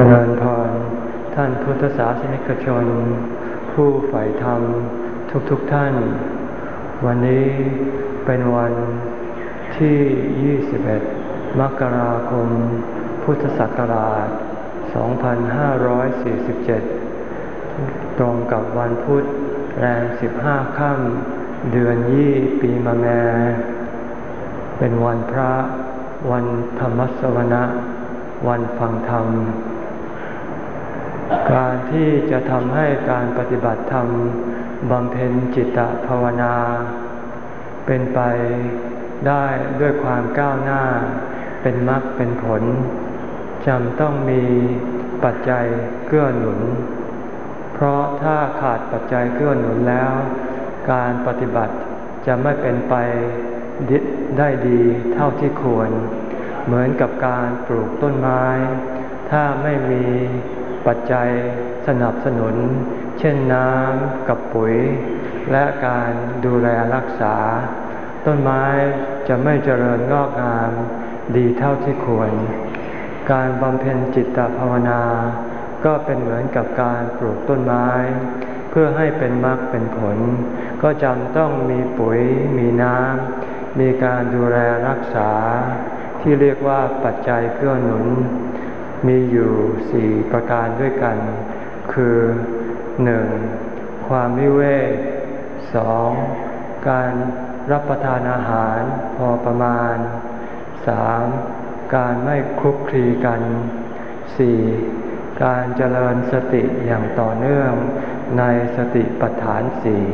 จริญพรท่านพุทธศาสนิกชน ผู้ใฝ่ธรรมทุกๆทท่าน วันนี้เป็นวันที่ 21 มกราคม พุทธศักราช 2547 ตรงกับวันพุธแรม15 ค่ำเดือนยี่ปีมะแม เป็นวันพระวันธรรมสวนะ วันฟังธรรม การที่จะทำให้การปฏิบัติธรรมบำเพ็ญจิตตภาวนา เป็นไปได้ด้วยความก้าวหน้า เป็นมรรคเป็นผลจำต้องมีปัจจัยเกื้อหนุน เพราะถ้าขาดปัจจัยเกื้อหนุนแล้ว การปฏิบัติจะไม่เป็นไปได้ดีเท่าที่ควร เหมือนกับการปลูกต้นไม้ ถ้าไม่มี ปัจจัยสนับสนุน เช่นน้ำกับปุ๋ย และการดูแลรักษา ต้นไม้จะไม่เจริญงอกงามดีเท่าที่ควร การบำเพ็ญจิตตภาวนา ก็เป็นเหมือนกับการปลูกต้นไม้ เพื่อให้เป็นมรรคเป็นผล ก็จำต้องมีปุ๋ย มีน้ำมีการดูแลรักษา ที่เรียกว่าปัจจัยเกื้อหนุน มีอยู่สี่ประการด้วยกัน คือหนึ่งความวิเวกสองการรับประทานอาหารพอประมาณสามการไม่คลุกคลีกันสี่การเจริญสติอย่างต่อเนื่องในสติปัฏฐานสี่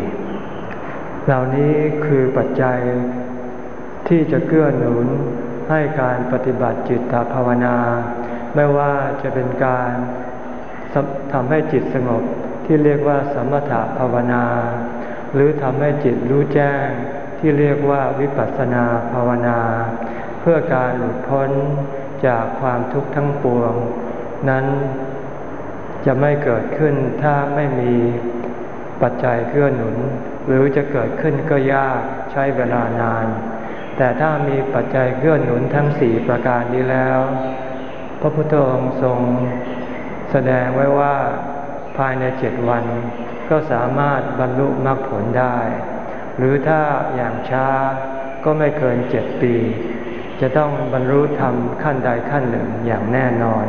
เหล่านี้คือปัจจัยที่จะเกื้อหนุนให้การปฏิบัติจิตภาวนา ไม่ว่าจะเป็นการทำให้จิตสงบที่เรียกว่าสมถภาวนา หรือทำให้จิตรู้แจ้งที่เรียกว่าวิปัสสนาภาวนา เพื่อการหลุดพ้นจากความทุกข์ทั้งปวง นั้นจะไม่เกิดขึ้นถ้าไม่มีปัจจัยเกื้อหนุน หรือจะเกิดขึ้นก็ยากใช้เวลานาน แต่ถ้ามีปัจจัยเกื้อหนุนทั้งสี่ประการนี้แล้ว ระพุทธองค์ทรงแสดงไว้ว่าภายในเจ็ดวันก็สามารถบรรลุมรรคผลได้ หรือถ้าอย่างช้าก็ไม่เกินเจ็ดปี จะต้องบรรลุธรรมขั้นใดขั้นหนึ่งอย่างแน่นอน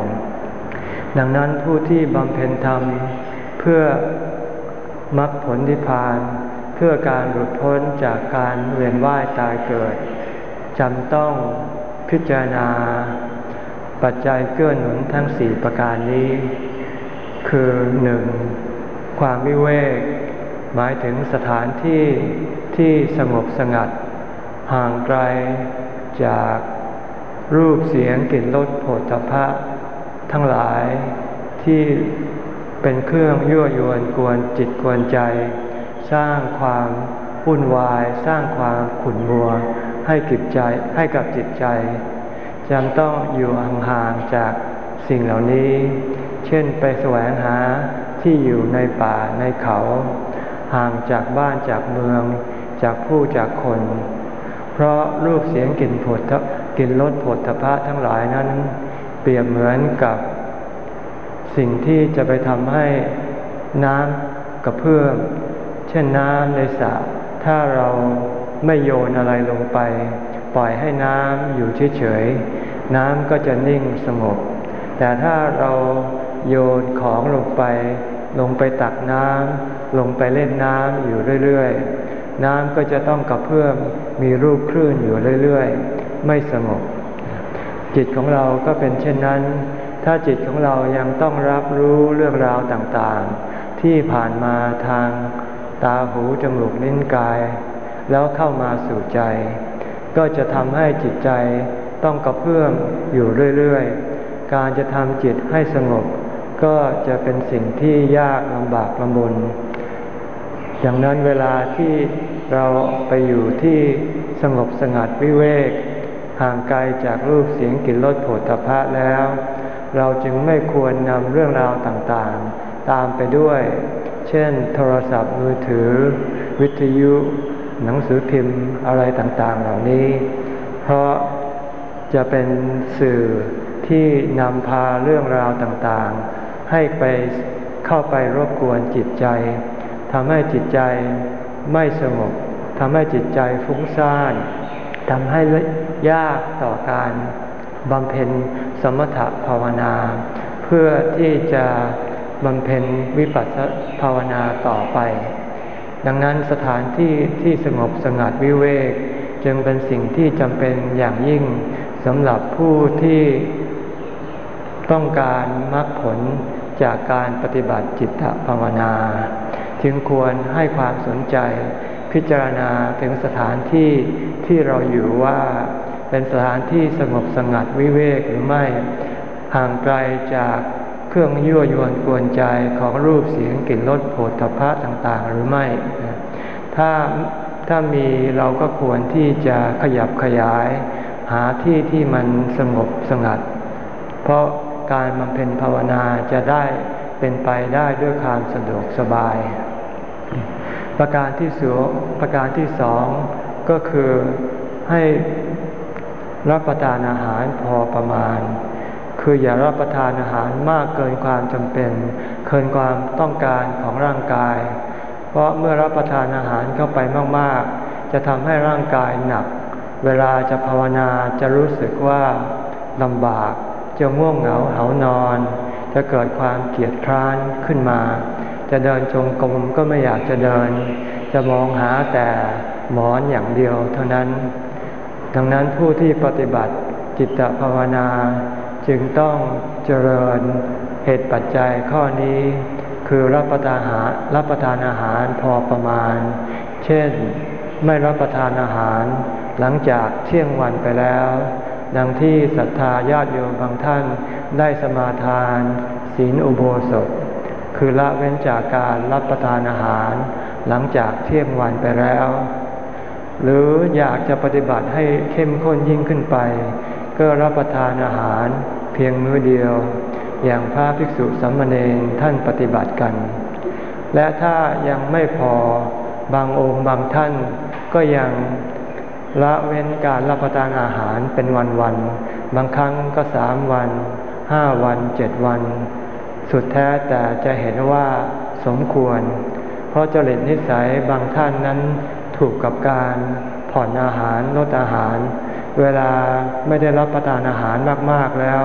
ดังนั้นผู้ที่บำเพ็ญธรรมเพื่อมรรคผลนิพพาน เพื่อการหลุดพ้นจากการเวียนว่ายตายเกิดจำต้องพิจารณา ปัจจัยเกื้อหนุนทั้งสี่ประการนี้ คือหนึ่งความวิเวก หมายถึงสถานที่ที่สงบสงัด ห่างไกลจากรูปเสียงกลิ่นรสโผฏฐพะทั้งหลายที่เป็นเครื่องยั่วยวนกวนจิตกวนใจ สร้างความวุ่นวาย สร้างความขุ่นมัว ให้กิจใจให้กับจิตใจ จำต้องอยู่ห่างๆจากสิ่งเหล่านี้ เช่นไปแสวงหาที่อยู่ในป่าในเขา ห่างจากบ้านจากเมือง จากผู้จากคน เพราะรูปเสียงกลิ่นผดกลิ่นรสผดทพะทั้งหลายนั้น เปรียบเหมือนกับ สิ่งที่จะไปทำให้น้ำกระเพื่อมเช่นน้ำในสระถ้าเราไม่โยนอะไรลงไป ปล่อยให้น้ำอยู่เฉยๆ น้ำก็จะนิ่งสงบ แต่ถ้าเราโยนของลงไป ลงไปตักน้ำลงไปเล่นน้ำอยู่เรื่อยๆ น้ำก็จะต้องกระเพื่อมมีรูปคลื่นอยู่เรื่อยๆ ไม่สงบ จิตของเราก็เป็นเช่นนั้น ถ้าจิตของเรายังต้องรับรู้เรื่องราวต่างๆ ที่ผ่านมาทางตาหูจมูกลิ้นกาย แล้วเข้ามาสู่ใจ ก็จะทำให้จิตใจต้องกระเพื่อมอยู่เรื่อยๆ การจะทำจิตให้สงบ ก็จะเป็นสิ่งที่ยากลำบากลำบนอย่างนั้นเวลาที่เราไปอยู่ที่สงบสงัดวิเวก ห่างไกลจากรูปเสียงกลิ่นรสโผลตภะแล้ว เราจึงไม่ควรนำเรื่องราวต่างๆ ตามไปด้วย เช่น โทรศัพท์มือถือ วิทยุ หนังสือพิมพ์อะไรต่างๆ เหล่านี้ เพราะจะเป็นสื่อที่นำพาเรื่องราวต่างๆ ให้ไปเข้าไปรบกวนจิตใจทำให้จิตใจไม่สงบทำให้จิตใจฟุ้งซ่านทำให้ยากต่อการบำเพ็ญสมถภาวนา เพื่อที่จะบำเพ็ญวิปัสสภาวนาต่อไป ดังนั้นสถานที่ที่สงบสงัดวิเวก จึงเป็นสิ่งที่จำเป็นอย่างยิ่งสำหรับผู้ที่ต้องการมรรคผลจากการปฏิบัติจิตภาวนา จึงควรให้ความสนใจพิจารณาถึงสถานที่ที่เราอยู่ว่าเป็นสถานที่สงบสงัดวิเวกหรือไม่ ห่างไกลจาก ครื่องยั่วยวนกวนใจของรูปเสียงกลิ่นรสโผฏฐัพพะต่างๆ หรือไม่ ถ้าถ้ามีเราก็ควรที่จะขยับขยาย หาที่ที่มันสงบสงัด เพราะการบำเพ็ญภาวนาจะได้เป็นไปได้ด้วยความสะดวกสบาย ประการที่สองประการที่สองก็คือให้รับประทานอาหารพอประมาณ คืออย่ารับประทานอาหารมากเกินความจำเป็น เกินความต้องการของร่างกาย เพราะเมื่อรับประทานอาหารเข้าไปมากๆ จะทำให้ร่างกายหนัก เวลาจะภาวนาจะรู้สึกว่าลำบาก จะง่วงเหงาเหานอน จะเกิดความเกียดคร้านขึ้นมา จะเดินจงกรมก็ไม่อยากจะเดิน จะมองหาแต่หมอนอย่างเดียวเท่านั้น ดังนั้นผู้ที่ปฏิบัติจิตภาวนา จึงต้องเจริญเหตุปัจจัยข้อนี้ คือรับประทานอาหารรับประทานอาหารพอประมาณ เช่นไม่รับประทานอาหาร หลังจากเที่ยงวันไปแล้ว ดังที่ศรัทธาญาติโยมบางท่านได้สมาทาน ศีลอุโบสถ คือละเว้นจากการรับประทานอาหาร หลังจากเที่ยงวันไปแล้ว หรืออยากจะปฏิบัติให้เข้มข้นยิ่งขึ้นไป ก็รับประทานอาหารเพียงมื้อเดียว อย่างพระภิกษุสัมมาเนรท่านปฏิบัติกัน และถ้ายังไม่พอบางองค์บางท่านก็ยังละเว้นการรับประทานอาหารเป็นวันๆ บางครั้งก็สามวันห้าวันเจ็ดวัน สุดแท้แต่จะเห็นว่าสมควร เพราะจริตนิสัยบางท่านนั้นถูกกับการผ่อนอาหารลดอาหาร เวลาไม่ได้รับประทานอาหารมากๆแล้ว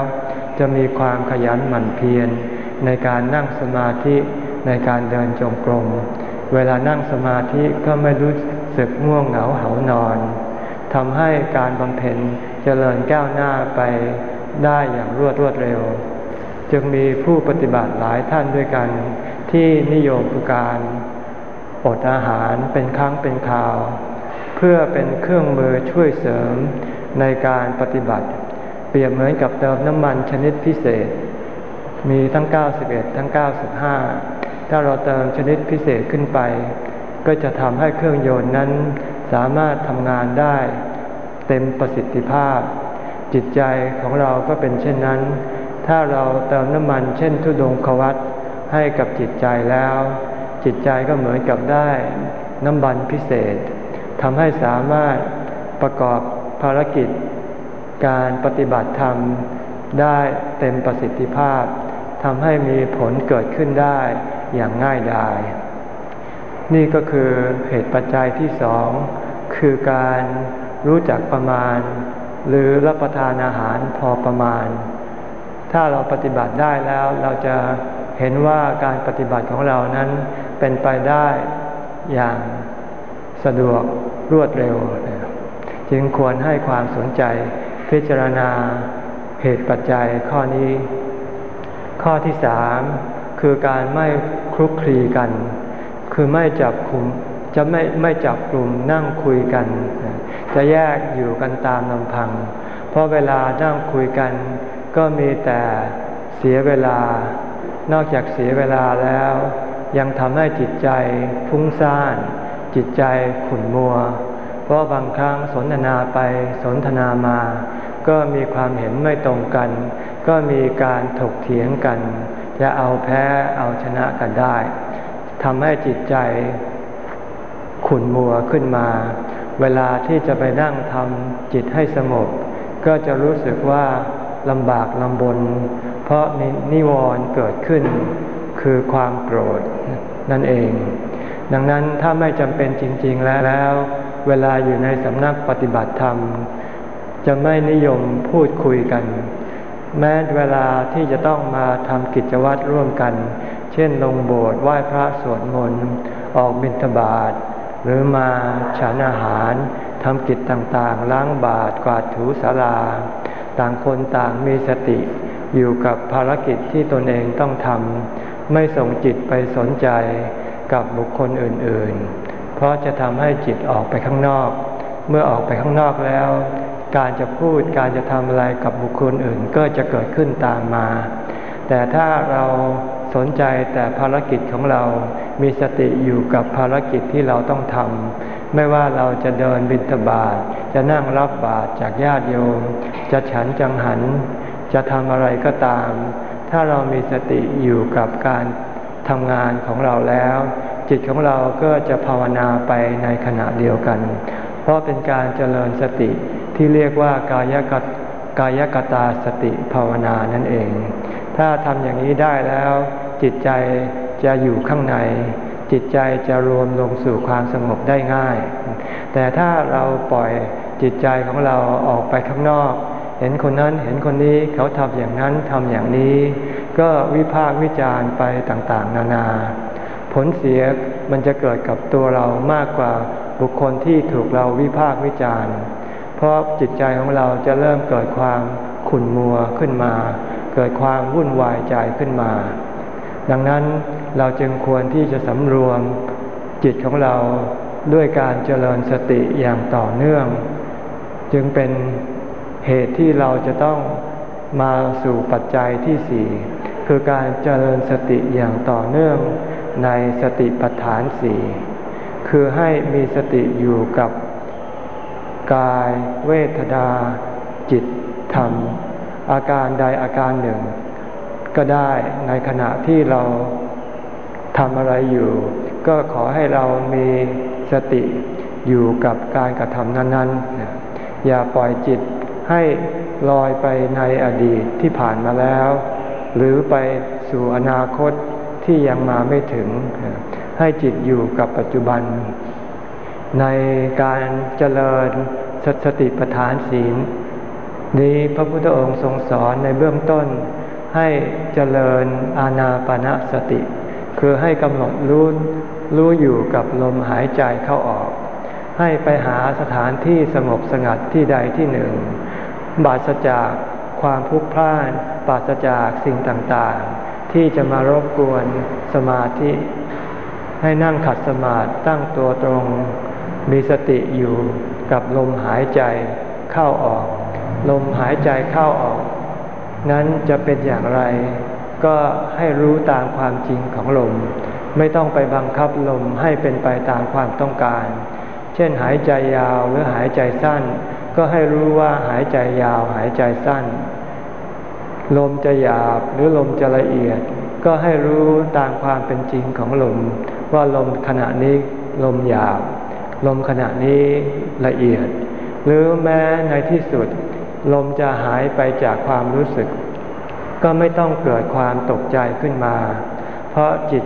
จะมีความขยันหมั่นเพียรในการนั่งสมาธิในการเดินจงกรม เวลานั่งสมาธิก็ไม่รู้สึกง่วงเหงาเหานอนทำให้การบำเพ็ญเจริญก้าวหน้าไปได้อย่างรวดรวดเร็ว จึงมีผู้ปฏิบัติหลายท่านด้วยกัน ที่นิยมการอดอาหารเป็นครั้งเป็นคราว เพื่อเป็นเครื่องมือช่วยเสริม ในการปฏิบัติ เปรียบเหมือนกับเติมน้ำมันชนิดพิเศษ มีทั้ง 91 ทั้ง 95 ถ้าเราเติมชนิดพิเศษขึ้นไป ก็จะทำให้เครื่องยนต์นั้นสามารถทำงานได้ เต็มประสิทธิภาพ จิตใจของเราก็เป็นเช่นนั้น ถ้าเราเติมน้ำมันเช่นทุดงควัตให้กับจิตใจแล้ว จิตใจก็เหมือนกับได้น้ำบันพิเศษทำให้สามารถประกอบ ภารกิจ การปฏิบัติธรรมได้เต็มประสิทธิภาพทำให้มีผลเกิดขึ้นได้อย่างง่ายดาย นี่ก็คือเหตุปัจจัยที่สองคือการรู้จักประมาณ หรือรับประทานอาหารพอประมาณ ถ้าเราปฏิบัติได้แล้วเราจะเห็นว่าการปฏิบัติของเรานั้นเป็นไปได้อย่างสะดวกรวดเร็ว จึงควรให้ความสนใจพิจารณาเหตุปัจจัยข้อนี้ ข้อที่สามคือการไม่คลุกคลีกัน คือไม่จับคุมจะไม่ไม่จับกลุ่มนั่งคุยกัน จะแยกอยู่กันตามลำพัง เพราะเวลานั่งคุยกัน ก็มีแต่เสียเวลา นอกจากเสียเวลาแล้ว ยังทำให้จิตใจฟุ้งซ่าน จิตใจขุ่นมัว ราะบางครั้งสนทนาไปสนทนามา ก็มีความเห็นไม่ตรงกัน ก็มีการถกเถียงกัน จะเอาแพ้เอาชนะกันได้ทำให้จิตใจขุ่นมัวขึ้นมา เวลาที่จะไปนั่งทำจิตให้สงบก็จะรู้สึกว่าลำบากลำบน เพราะนิวรณ์เกิดขึ้น คือความโกรธนั่นเอง ดังนั้นถ้าไม่จำเป็นจริง ๆแล้ว เวลาอยู่ในสำนักปฏิบัติธรรม จะไม่นิยมพูดคุยกัน แม้เวลาที่จะต้องมาทำกิจวัตรร่วมกัน เช่นลงโบสถ์ไหว้พระสวดมนต์ออกบิณฑบาตหรือมาฉันอาหารทำกิจต่างๆ ล้างบาตรกวาดถูสาราต่างคนต่างมีสติอยู่กับภารกิจที่ตนเองต้องทำไม่ส่งจิตไปสนใจกับบุคคลอื่นๆ ราะจะทำให้จิตออกไปข้างนอก เมื่อออกไปข้างนอกแล้ว การจะพูดการจะทำอะไรกับบุคคลอื่นก็จะเกิดขึ้นตามมา แต่ถ้าเราสนใจแต่ภารกิจของเรา มีสติอยู่กับภารกิจที่เราต้องทำ ไม่ว่าเราจะเดินบิณฑบาต จะนั่งรับบาตรจากญาติโยม จะฉันจังหัน จะทำอะไรก็ตาม ถ้าเรามีสติอยู่กับการทำงานของเราแล้ว จิตของเราก็จะภาวนาไปในขณะเดียวกัน เพราะเป็นการเจริญสติที่เรียกว่ากายกกายกตาสติภาวนานั่นเอง ถ้าทำอย่างนี้ได้แล้ว จิตใจจะอยู่ข้างใน จิตใจจะรวมลงสู่ความสงบได้ง่าย แต่ถ้าเราปล่อยจิตใจของเราออกไปข้างนอก เห็นคนนั้นเห็นคนนี้เขาทำอย่างนั้นทำอย่างนี้ ก็วิพากษ์วิจารณ์ไปต่างๆ นานา ผลเสียมันจะเกิดกับตัวเรามากกว่าบุคคลที่ถูกเราวิพากษ์วิจารณ์ เพราะจิตใจของเราจะเริ่มเกิดความขุ่นมัวขึ้นมา เกิดความวุ่นวายใจขึ้นมา ดังนั้นเราจึงควรที่จะสำรวมจิตของเราด้วยการเจริญสติอย่างต่อเนื่อง จึงเป็นเหตุที่เราจะต้องมาสู่ปัจจัยที่สี่คือการเจริญสติอย่างต่อเนื่อง ในสติปัฏฐานสี่คือให้มีสติอยู่กับกายเวทนาจิตธรรม อาการใดอาการหนึ่ง ก็ได้ในขณะที่เราทำอะไรอยู่ ก็ขอให้เรามีสติอยู่กับการกระทำนั้น ๆ อย่าปล่อยจิตให้ลอยไปในอดีตที่ผ่านมาแล้ว หรือไปสู่อนาคต ที่ยังมาไม่ถึง ให้จิตอยู่กับปัจจุบัน ในการเจริญสติปัฏฐานศีล นี้พระพุทธองค์ทรงสอนในเบื้องต้น ให้เจริญอาณาปณะสติ คือให้กำหนดรู้รู้อยู่กับลมหายใจเข้าออก ให้ไปหาสถานที่สงบสงัดที่ใดที่หนึ่งบาศจากความพุกพล่านปราศจากสิ่งต่างๆ ที่จะมารบกวนสมาธิ ให้นั่งขัดสมาธิตั้งตัวตรง มีสติอยู่กับลมหายใจเข้าออก ลมหายใจเข้าออก นั้นจะเป็นอย่างไร ก็ให้รู้ตามความจริงของลม ไม่ต้องไปบังคับลมให้เป็นไปตามความต้องการ เช่นหายใจยาวหรือหายใจสั้น ก็ให้รู้ว่าหายใจยาวหายใจสั้น ลมจะหยาบหรือลมจะละเอียด ก็ให้รู้ตามความเป็นจริงของลม ว่าลมขณะนี้ลมหยาบ ลมขณะนี้ละเอียด หรือแม้ในที่สุด ลมจะหายไปจากความรู้สึก ก็ไม่ต้องเกิดความตกใจขึ้นมา เพราะจิต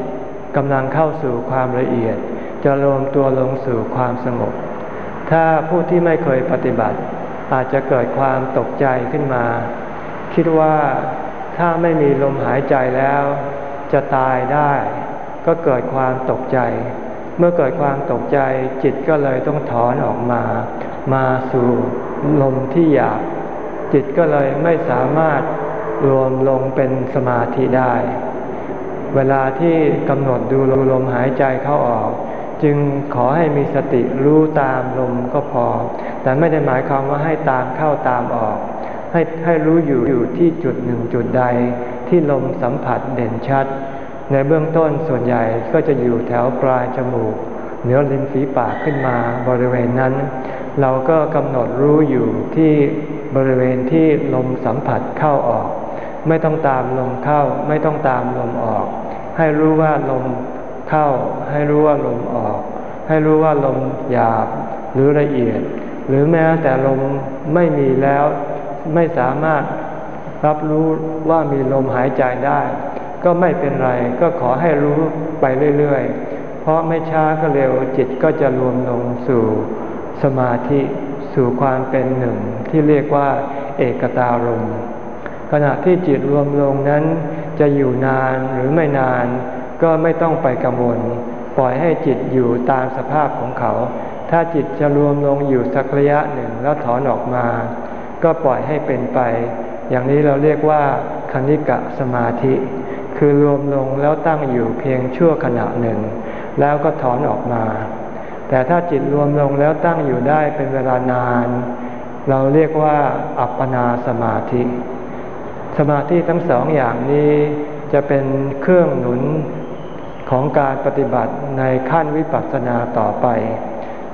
กำลังเข้าสู่ความละเอียด จะรวมตัวลงสู่ความสงบ ถ้าผู้ที่ไม่เคยปฏิบัติ อาจจะเกิดความตกใจขึ้นมา คิดว่าถ้าไม่มีลมหายใจแล้ว จะตายได้ ก็เกิดความตกใจ เมื่อเกิดความตกใจจิตก็เลยต้องถอนออกมา มาสู่ลมที่หยาบจิตก็เลยไม่สามารถรวมลงเป็นสมาธิได้ เวลาที่กำหนดดูลมหายใจเข้าออก จึงขอให้มีสติรู้ตามลมก็พอ แต่ไม่ได้หมายความว่าให้ตามเข้าตามออก ให้ให้รู้อยู่อยู่ที่จุดหนึ่งจุดใดที่ลมสัมผัสเด่นชัด ในเบื้องต้นส่วนใหญ่ก็จะอยู่แถวปลายจมูก เหนือริมฝีปากขึ้นมาบริเวณนั้น เราก็กำหนดรู้อยู่ที่บริเวณที่ลมสัมผัสเข้าออก ไม่ต้องตามลมเข้าไม่ต้องตามลมออก ให้รู้ว่าลมเข้า ให้รู้ว่าลมออก ให้รู้ว่าลมหยาบหรือละเอียด หรือแม้แต่ลมไม่มีแล้ว ไม่สามารถรับรู้ว่ามีลมหายใจได้ ก็ไม่เป็นไรก็ขอให้รู้ไปเรื่อยๆ เพราะไม่ช้าก็เร็วจิตก็จะรวมลงสู่สมาธิสู่ความเป็นหนึ่งที่เรียกว่าเอกตารมขณะที่จิตรวมลงนั้น จะอยู่นานหรือไม่นาน ก็ไม่ต้องไปกังวล ปล่อยให้จิตอยู่ตามสภาพของเขา ถ้าจิตจะรวมลงอยู่สักระยะหนึ่งแล้วถอนออกมา ก็ปล่อยให้เป็นไป อย่างนี้เราเรียกว่าคณิกะสมาธิ คือรวมลงแล้วตั้งอยู่เพียงชั่วขณะหนึ่ง แล้วก็ถอนออกมา แต่ถ้าจิตรวมลงแล้วตั้งอยู่ได้เป็นเวลานาน เราเรียกว่าอัปปนาสมาธิ สมาธิทั้งสองอย่างนี้จะเป็นเครื่องหนุนของการปฏิบัติในขั้นวิปัสสนาต่อไป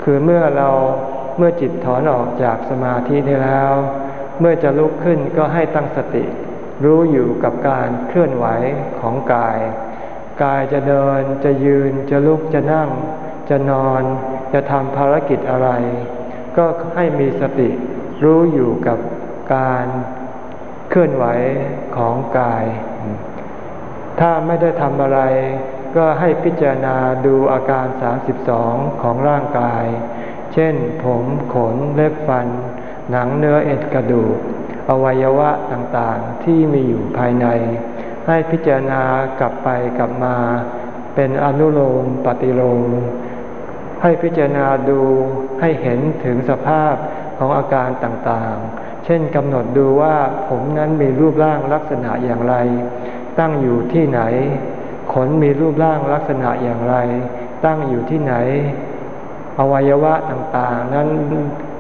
คือเมื่อเราเมื่อจิตถอนออกจากสมาธินี้แล้ว เมื่อจะลุกขึ้นก็ให้ตั้งสติ รู้อยู่กับการเคลื่อนไหวของกาย กายจะเดินจะยืนจะลุกจะนั่ง จะนอน จะทำภารกิจอะไร ก็ให้มีสติ รู้อยู่กับการเคลื่อนไหวของกาย ถ้าไม่ได้ทำอะไร ก็ให้พิจารณาดูอาการ 32 ของร่างกาย เช่นผมขนเล็บฟัน หนังเนื้อเอ็นกระดูก อวัยวะต่างๆที่มีอยู่ภายใน ให้พิจารณากลับไปกลับมา เป็นอนุโลมปฏิโลมให้พิจารณาดูให้เห็นถึงสภาพของอาการต่างๆ เช่นกำหนดดูว่าผมนั้นมีรูปร่างลักษณะอย่างไร ตั้งอยู่ที่ไหน ขนมีรูปร่างลักษณะอย่างไร ตั้งอยู่ที่ไหน อวัยวะต่างๆ นั้น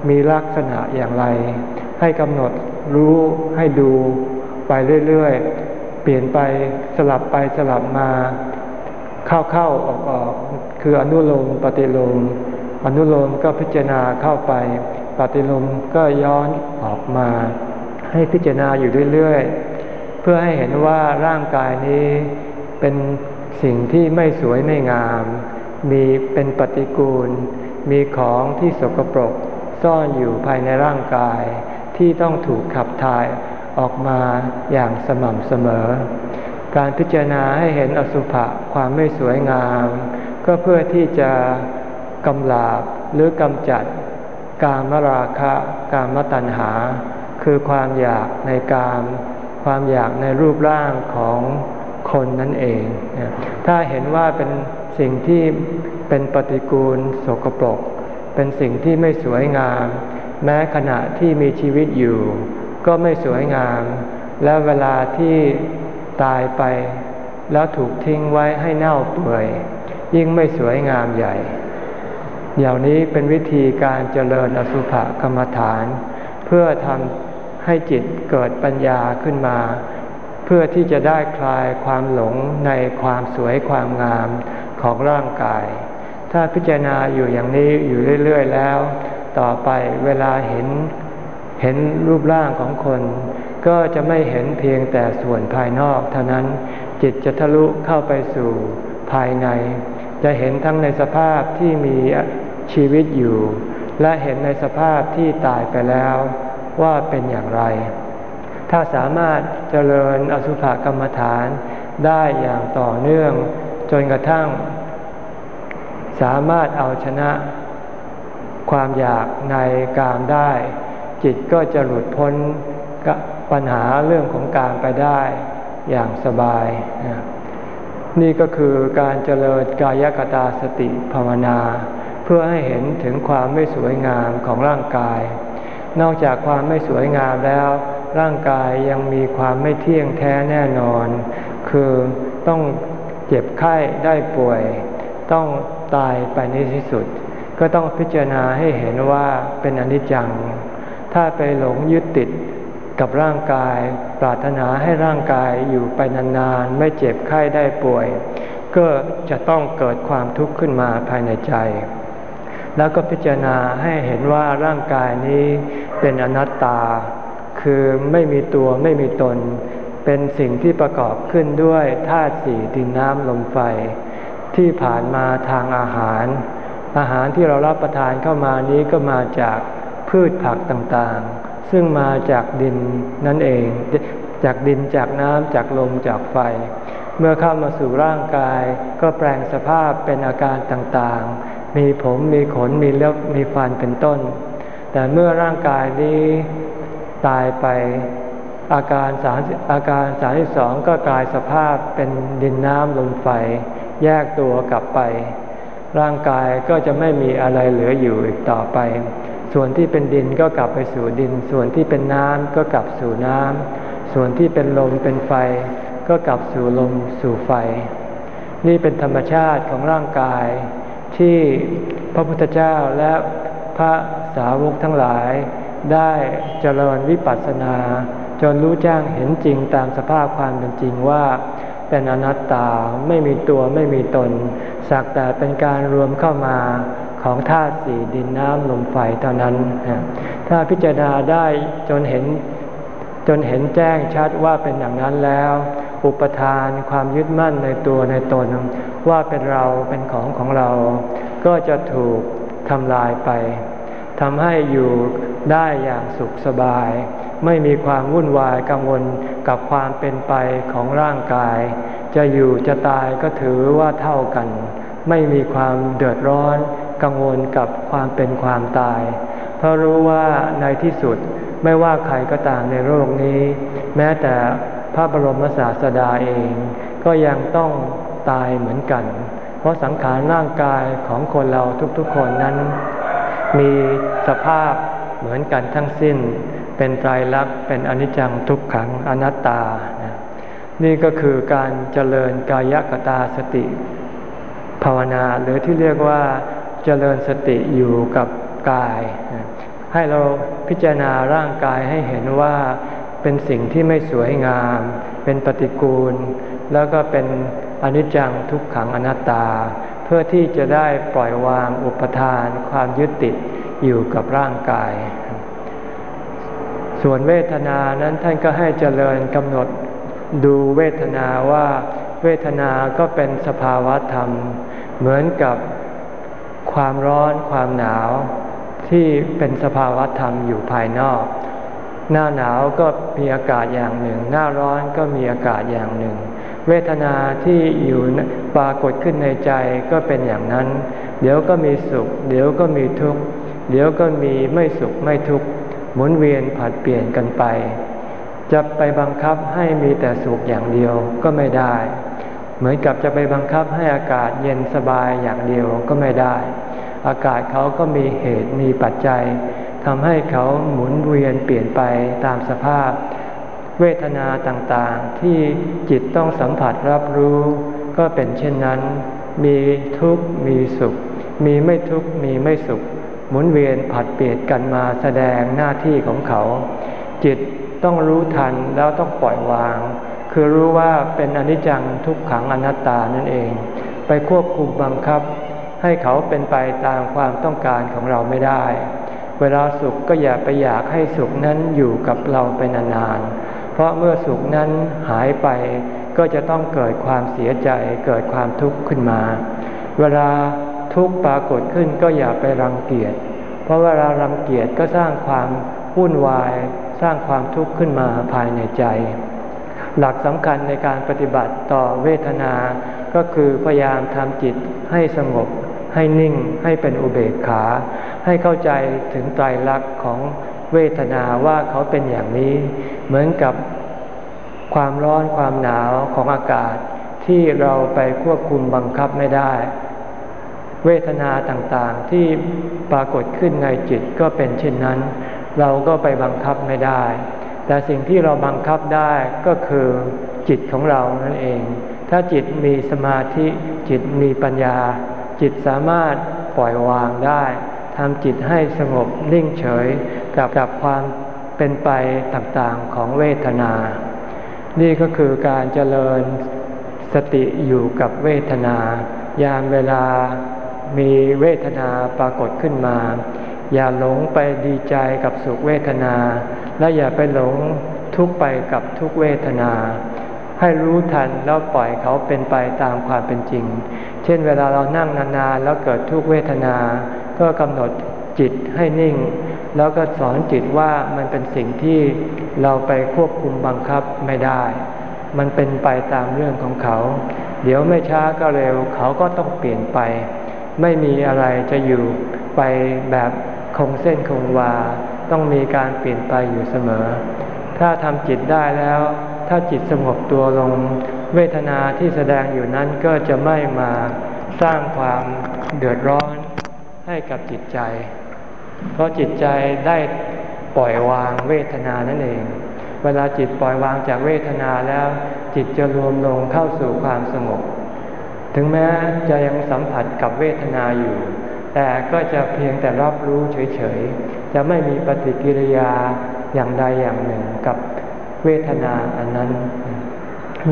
มีลักษณะอย่างไร ให้กำหนดรู้ให้ดูไปเรื่อยๆ เปลี่ยนไปสลับไปสลับมา เข้าๆออกๆ คืออนุโลมปฏิโลม อนุโลมก็พิจารณาเข้าไป ปฏิโลมก็ย้อนออกมา ให้พิจารณาอยู่เรื่อยๆ เพื่อให้เห็นว่าร่างกายนี้เป็นสิ่งที่ไม่สวยไม่งาม มีเป็นปฏิกูล มีของที่สกปรก ซ่อนอยู่ภายในร่างกายที่ต้องถูกขับถ่ายออกมาอย่างสม่ำเสมอ การพิจารณาให้เห็นอสุภะความไม่สวยงาม ก็เพื่อที่จะกำลาบหรือกำจัดกามราคะกามตัณหา คือความอยากในกาม ความอยากในรูปร่างของคนนั่นเอง ถ้าเห็นว่าเป็นสิ่งที่เป็นปฏิกูลโสกปรก เป็นสิ่งที่ไม่สวยงาม แม้ขณะที่มีชีวิตอยู่ ก็ไม่สวยงาม และเวลาที่ตายไป แล้วถูกทิ้งไว้ให้เน่าเปื่อย ยิ่งไม่สวยงามใหญ่อย่างนี้เป็นวิธีการเจริญอสุภกรรมฐาน เพื่อทำให้จิตเกิดปัญญาขึ้นมา เพื่อที่จะได้คลายความหลงในความสวยความงามของร่างกาย ถ้าพิจารณาอยู่อย่างนี้อยู่เรื่อยๆแล้ว ต่อไปเวลาเห็นเห็นรูปร่างของคน ก็จะไม่เห็นเพียงแต่ส่วนภายนอกเท่านั้นจิตจะทะลุเข้าไปสู่ภายใน จะเห็นทั้งในสภาพที่มีชีวิตอยู่ และเห็นในสภาพที่ตายไปแล้วว่าเป็นอย่างไร ถ้าสามารถเจริญอสุภกรรมฐานได้อย่างต่อเนื่อง จนกระทั่ง สามารถเอาชนะ ความอยากในกามได้ จิตก็จะหลุดพ้นปัญหาเรื่องของการไปได้อย่างสบาย นี่ก็คือการเจริญกายกตาสติภาวนา เพื่อให้เห็นถึงความไม่สวยงามของร่างกาย นอกจากความไม่สวยงามแล้ว ร่างกายยังมีความไม่เที่ยงแท้แน่นอน คือต้องเจ็บไข้ได้ป่วย ต้อง ตายไปในที่สุด ก็ต้องพิจารณาให้เห็นว่าเป็นอนิจจัง ถ้าไปหลงยึดติดกับร่างกาย ปรารถนาให้ร่างกายอยู่ไปนานๆ ไม่เจ็บไข้ได้ป่วย ก็จะต้องเกิดความทุกข์ขึ้นมาภายในใจ แล้วก็พิจารณาให้เห็นว่าร่างกายนี้เป็นอนัตตา คือไม่มีตัวไม่มีตน เป็นสิ่งที่ประกอบขึ้นด้วยธาตุสี่ดินน้ำลมไฟ ที่ผ่านมาทางอาหาร อาหารที่เรารับประทานเข้ามานี้ก็มาจากพืชผักต่างๆ ซึ่งมาจากดินนั่นเอง จากดินจากน้ำจากลมจากไฟ เมื่อเข้ามาสู่ร่างกายก็แปลงสภาพเป็นอาการต่างๆ มีผมมีขนมีเล็บมีฟันเป็นต้น แต่เมื่อร่างกายนี้ตายไปอาการสาอาการสามสองก็กลายสภาพเป็นดินน้ำลมไฟ แยกตัวกลับไป ร่างกายก็จะไม่มีอะไรเหลืออยู่อีกต่อไป ส่วนที่เป็นดินก็กลับไปสู่ดิน ส่วนที่เป็นน้ำก็กลับสู่น้ำส่วนที่เป็นลมเป็นไฟ ก็กลับสู่ลมสู่ไฟ นี่เป็นธรรมชาติของร่างกาย ที่พระพุทธเจ้าและพระสาวกทั้งหลายได้เจริญวิปัสสนา จนรู้แจ้งเห็นจริงตามสภาพความเป็นจริงว่า เป็นอนัตตาไม่มีตัวไม่มีตน สักแต่เป็นการรวมเข้ามาของธาตุสี่ดินน้ำลมไฟเท่านั้น ถ้าพิจารณาได้จนเห็นจนเห็นแจ้งชัดว่าเป็นอย่างนั้นแล้ว อุปทานความยึดมั่นในตัวในตน ว่าเป็นเราเป็นของของเรา ก็จะถูกทำลายไป ทำให้อยู่ได้อย่างสุขสบาย ไม่มีความวุ่นวายกังวลกับความเป็นไปของร่างกาย จะอยู่จะตายก็ถือว่าเท่ากัน ไม่มีความเดือดร้อนกังวลกับความเป็นความตาย เพราะรู้ว่าในที่สุดไม่ว่าใครก็ตามในโลกนี้ แม้แต่พระบรมศาสดาเอง ก็ยังต้องตายเหมือนกัน เพราะสังขารร่างกายของคนเราทุกๆคนนั้น มีสภาพเหมือนกันทั้งสิ้น เป็นไตรลักษณ์เป็นอนิจจังทุกขังอนัตตา นี่ก็คือการเจริญกายกตาสติ ภาวนาหรือที่เรียกว่าเจริญสติอยู่กับกาย ให้เราพิจารณาร่างกายให้เห็นว่าเป็นสิ่งที่ไม่สวยงาม เป็นปฏิกูล แล้วก็เป็นอนิจจังทุกขังอนัตตา พื่อที่จะได้ปล่อยวางอุปทานความยึดติดอยู่กับร่างกาย ส่วนเวทนานั้นท่านก็ให้เจริญกำหนดดูเวทนาว่าเวทนาก็เป็นสภาวะธรรม เหมือนกับความร้อนความหนาว ที่เป็นสภาวะธรรมอยู่ภายนอก หน้าหนาวก็มีอากาศอย่างหนึ่ง หน้าร้อนก็มีอากาศอย่างหนึ่ง เวทนาที่อยู่ปรากฏขึ้นในใจก็เป็นอย่างนั้น เดี๋ยวก็มีสุข เดี๋ยวก็มีทุกข์เดี๋ยวก็มีไม่สุขไม่ทุกข์หมุนเวียนผัดเปลี่ยนกันไป จะไปบังคับให้มีแต่สุขอย่างเดียวก็ไม่ได้ เหมือนกับจะไปบังคับให้อากาศเย็นสบายอย่างเดียวก็ไม่ได้ อากาศเขาก็มีเหตุมีปัจจัยทำให้เขาหมุนเวียนเปลี่ยนไปตามสภาพ เวทนาต่างๆ ที่จิตต้องสัมผัสรับรู้ ก็เป็นเช่นนั้น มีทุกข์มีสุข มีไม่ทุกข์มีไม่สุข หมุนเวียนผัดเปลี่ยนกันมาแสดงหน้าที่ของเขา จิตต้องรู้ทันแล้วต้องปล่อยวาง คือรู้ว่าเป็นอนิจจังทุกขังอนัตตานั่นเอง ไปควบคุมบังคับ ให้เขาเป็นไปตามความต้องการของเราไม่ได้ เวลาสุขก็อย่าไปอยากให้สุขนั้นอยู่กับเราไปนานๆ ราะเมื่อสุขนั้นหายไปก็จะต้องเกิดความเสียใจเกิดความทุกข์ขึ้นมา เวลาทุกข์ปรากฏขึ้นก็อย่าไปรังเกียจ เพราะเวลารังเกียจก็สร้างความวุ่นวายสร้างความทุกข์ขึ้นมาภายในใจ หลักสำคัญในการปฏิบัติต่อเวทนา ก็คือพยายามทำจิตให้สงบ ให้นิ่งให้เป็นอุเบกขา ให้เข้าใจถึงไตรลักษณ์ของเวทนาว่าเขาเป็นอย่างนี้ เหมือนกับ ความร้อนความหนาวของอากาศที่เราไปควบคุมบังคับไม่ได้ เวทนาต่างๆที่ปรากฏขึ้นในจิตก็เป็นเช่นนั้น เราก็ไปบังคับไม่ได้ แต่สิ่งที่เราบังคับได้ก็คือจิตของเรานั่นเอง ถ้าจิตมีสมาธิจิตมีปัญญา จิตสามารถปล่อยวางได้ทำจิตให้สงบนิ่งเฉยกับกับความเป็นไปต่างๆของเวทนา นี่ก็คือการเจริญสติอยู่กับเวทนา ยามเวลามีเวทนาปรากฏขึ้นมา อย่าหลงไปดีใจกับสุขเวทนา และอย่าไปหลงทุกไปกับทุกเวทนา ให้รู้ทันแล้วปล่อยเขาเป็นไปตามความเป็นจริง เช่นเวลาเรานั่งนานๆแล้วเกิดทุกเวทนา ก็กำหนดจิตให้นิ่ง แล้วก็สอนจิตว่ามันเป็นสิ่งที่เราไปควบคุมบังคับไม่ได้ มันเป็นไปตามเรื่องของเขา เดี๋ยวไม่ช้าก็เร็วเขาก็ต้องเปลี่ยนไป ไม่มีอะไรจะอยู่ไปแบบคงเส้นคงวา ต้องมีการเปลี่ยนไปอยู่เสมอ ถ้าทำจิตได้แล้ว ถ้าจิตสงบตัวลง เวทนาที่แสดงอยู่นั้นก็จะไม่มาสร้างความเดือดร้อนให้กับจิตใจ เพราะจิตใจได้ปล่อยวางเวทนานั่นเอง เวลาจิตปล่อยวางจากเวทนาแล้ว จิตจะรวมลงเข้าสู่ความสงบ ถึงแม้จะยังสัมผัสกับเวทนาอยู่ แต่ก็จะเพียงแต่รับรู้เฉยๆ จะไม่มีปฏิกิริยาอย่างใดอย่างหนึ่งกับเวทนาอันนั้น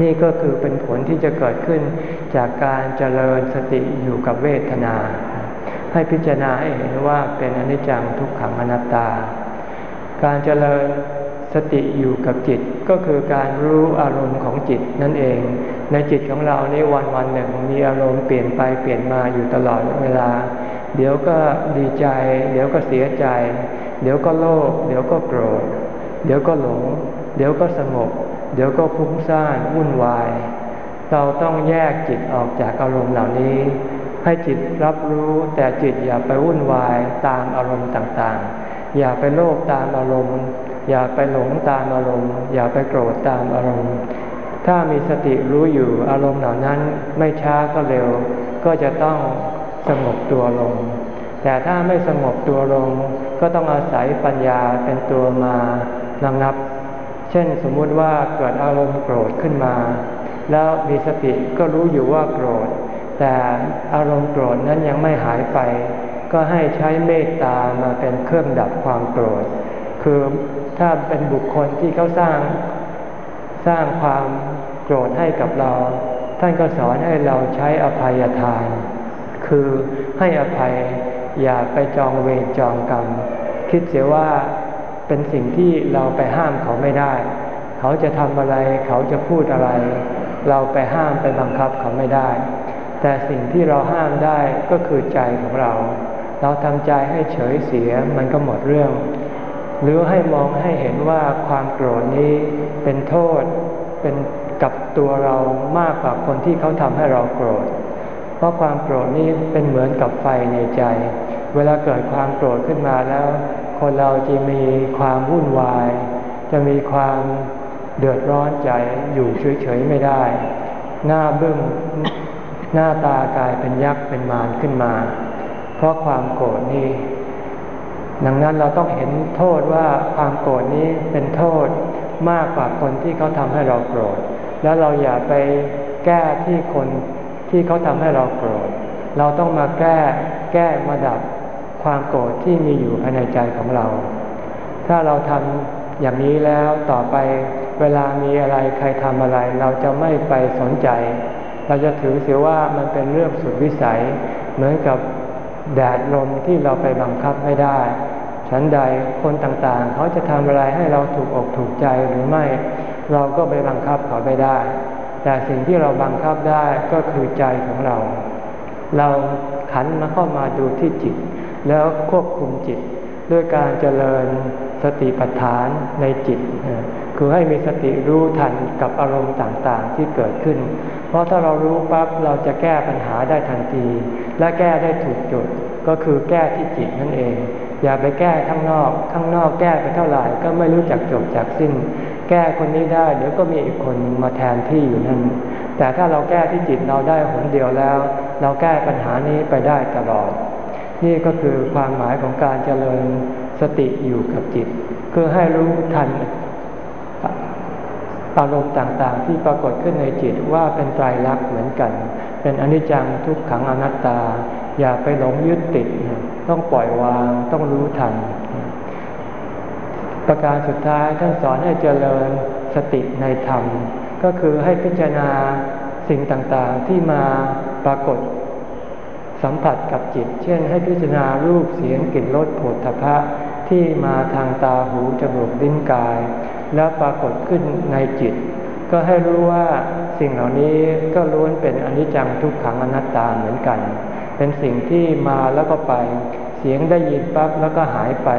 นี่ก็คือเป็นผลที่จะเกิดขึ้นจากการเจริญสติอยู่กับเวทนา ให้พิจารณาให้เห็นว่าเป็นอนิจจังทุกขังอนัตตา การเจริญสติอยู่กับจิตก็คือการรู้อารมณ์ของจิตนั่นเอง ในจิตของเรานี่วันวันหนึ่งมีอารมณ์เปลี่ยนไปเปลี่ยนมาอยู่ตลอดเวลา เดี๋ยวก็ดีใจ เดี๋ยวก็เสียใจ เดี๋ยวก็โลภเดี๋ยวก็โกรธ เดี๋ยวก็หลง เดี๋ยวก็สงบ เดี๋ยวก็ฟุ้งซ่านวุ่นวาย เราต้องแยกจิตออกจากอารมณ์เหล่านี้ ให้จิตรับรู้แต่จิตอย่าไปวุ่นวายตามอารมณ์ต่างๆ อย่าไปโลภตามอารมณ์ อย่าไปหลงตามอารมณ์ อย่าไปโกรธตามอารมณ์ ถ้ามีสติรู้อยู่อารมณ์เหล่านั้นไม่ช้าก็เร็ว ก็จะต้องสงบตัวลง แต่ถ้าไม่สงบตัวลง ก็ต้องอาศัยปัญญาเป็นตัวมาระงับ เช่นสมมุติว่าเกิดอารมณ์โกรธขึ้นมา แล้วมีสติก็รู้อยู่ว่าโกรธ แต่อารมณ์โกรธนั้นยังไม่หายไป ก็ให้ใช้เมตตามาเป็นเครื่องดับความโกรธ คือถ้าเป็นบุคคลที่เขาสร้าง สร้างความโกรธให้กับเรา ท่านก็สอนให้เราใช้อภัยทาน คือให้อภัยอย่าไปจองเวรจองกรรม คิดเสียว่าเป็นสิ่งที่เราไปห้ามเขาไม่ได้ เขาจะทำอะไร เขาจะพูดอะไร เราไปห้ามไปบังคับเขาไม่ได้ แต่สิ่งที่เราห้ามได้ก็คือใจของเรา เราทำใจให้เฉยเสียมันก็หมดเรื่อง หรือให้มองให้เห็นว่าความโกรธนี้เป็นโทษเป็นกับตัวเรามากกว่าคนที่เขาทำให้เราโกรธ เพราะความโกรธนี้เป็นเหมือนกับไฟในใจ เวลาเกิดความโกรธขึ้นมาแล้ว คนเราจะมีความวุ่นวาย จะมีความเดือดร้อนใจอยู่เฉยๆไม่ได้ หน้าบึ้ง หน้าตากลายเป็นยักษ์เป็นมารขึ้นมา เพราะความโกรธนี้ดังนั้นเราต้องเห็นโทษว่าความโกรธนี้เป็นโทษมากกว่าคนที่เขาทำให้เราโกรธ แล้วเราอย่าไปแก้ที่คนที่เขาทำให้เราโกรธ เราต้องมาแก้แก้มาดับความโกรธที่มีอยู่ภายในใจของเรา ถ้าเราทำอย่างนี้แล้วต่อไปเวลามีอะไรใครทำอะไร เราจะไม่ไปสนใจ เราจะถือเสียว่ามันเป็นเรื่องสุดวิสัย เหมือนกับแดดลมที่เราไปบังคับไม่ได้ฉันใดคนต่างๆ เขาจะทำอะไรให้เราถูกอกถูกใจหรือไม่ เราก็ไปบังคับเขาไม่ได้ แต่สิ่งที่เราบังคับได้ก็คือใจของเรา เราขันมาเข้ามาดูที่จิต แล้วควบคุมจิต ด้วยการเจริญสติปัฏฐานในจิต คือให้มีสติรู้ทันกับอารมณ์ต่างๆที่เกิดขึ้น เพราะถ้าเรารู้ปั๊บเราจะแก้ปัญหาได้ทันที และแก้ได้ถูกจุด ก็คือแก้ที่จิตนั่นเอง อย่าไปแก้ข้างนอก ข้างนอกแก้ไปเท่าไหร่ก็ไม่รู้จักจบจากสิ้น แก้คนนี้ได้เดี๋ยวก็มีอีกคนมาแทนที่อยู่นั้นแต่ถ้าเราแก้ที่จิตเราได้หนเดียวแล้ว เราแก้ปัญหานี้ไปได้ตลอด นี่ก็คือความหมายของการเจริญสติอยู่กับจิต คือให้รู้ทัน อารมณ์ต่างๆ ที่ปรากฏขึ้นในจิตว่าเป็นไตรลักษณ์เหมือนกัน เป็นอนิจจังทุกขังอนัตตา อย่าไปหลงยึดติด ต้องปล่อยวางต้องรู้ทัน ประการสุดท้ายท่านสอนให้เจริญสติในธรรม ก็คือให้พิจารณาสิ่งต่างๆที่มาปรากฏสัมผัสกับจิต เช่น ให้พิจารณารูปเสียงกลิ่นรสผลทพะที่มาทางตาหูจมูกลิ้นกาย แล้วปรากฏขึ้นในจิต ก็ให้รู้ว่าสิ่งเหล่านี้ก็ล้วนเป็นอนิจจังทุกขังอนัตตาเหมือนกัน เป็นสิ่งที่มาแล้วก็ไป เสียงได้ยินปั๊บแล้วก็หายไป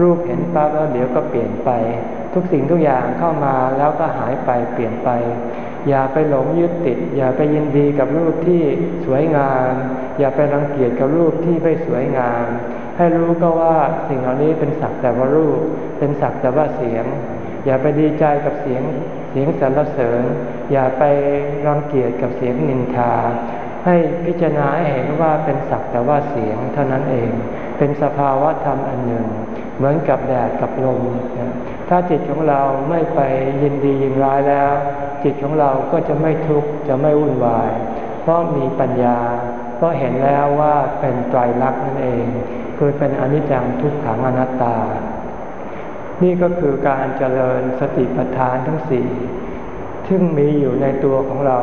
รูปเห็นปั๊บแล้วเดี๋ยวก็เปลี่ยนไป ทุกสิ่งทุกอย่างเข้ามาแล้วก็หายไปเปลี่ยนไป อย่าไปหลงยึดติด อย่าไปยินดีกับรูปที่สวยงาม อย่าไปรังเกียจกับรูปที่ไม่สวยงามให้รู้ก็ว่าสิ่งเหล่านี้เป็นสักแต่ว่ารูป เป็นสักแต่ว่าเสียง อย่าไปดีใจกับเสียงเสียงสรรเสริญ อย่าไปรังเกียจกับเสียงนินทา ให้พิจารณาเห็นว่าเป็นสักแต่ว่าเสียงเท่านั้นเอง เป็นสภาวะธรรมอันหนึ่ง เหมือนกับแดดกับลม ถ้าจิตของเราไม่ไปยินดียินร้ายแล้ว จิตของเราก็จะไม่ทุกข์จะไม่วุ่นวาย เพราะมีปัญญา เพราะเห็นแล้วว่าเป็นไตรลักษณ์นั่นเอง คือเป็นอนิจจังทุกขังอนัตตา นี่ก็คือการเจริญสติปัฏฐานทั้งสี่ซึ่งมีอยู่ในตัวของเรา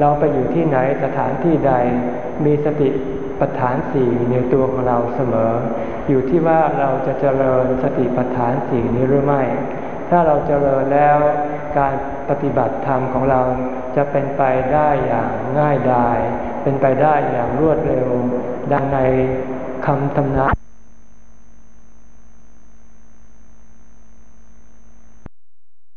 เราไปอยู่ที่ไหนสถานที่ใด มีสติปัฏฐานสี่ในตัวของเราเสมอ อยู่ที่ว่าเราจะเจริญสติปัฏฐานสี่นี้หรือไม่ ถ้าเราเจริญแล้วการปฏิบัติธรรมของเราจะเป็นไปได้อย่างง่ายดาย เป็นไปได้อย่างรวดเร็ว ดังในคำทำนาย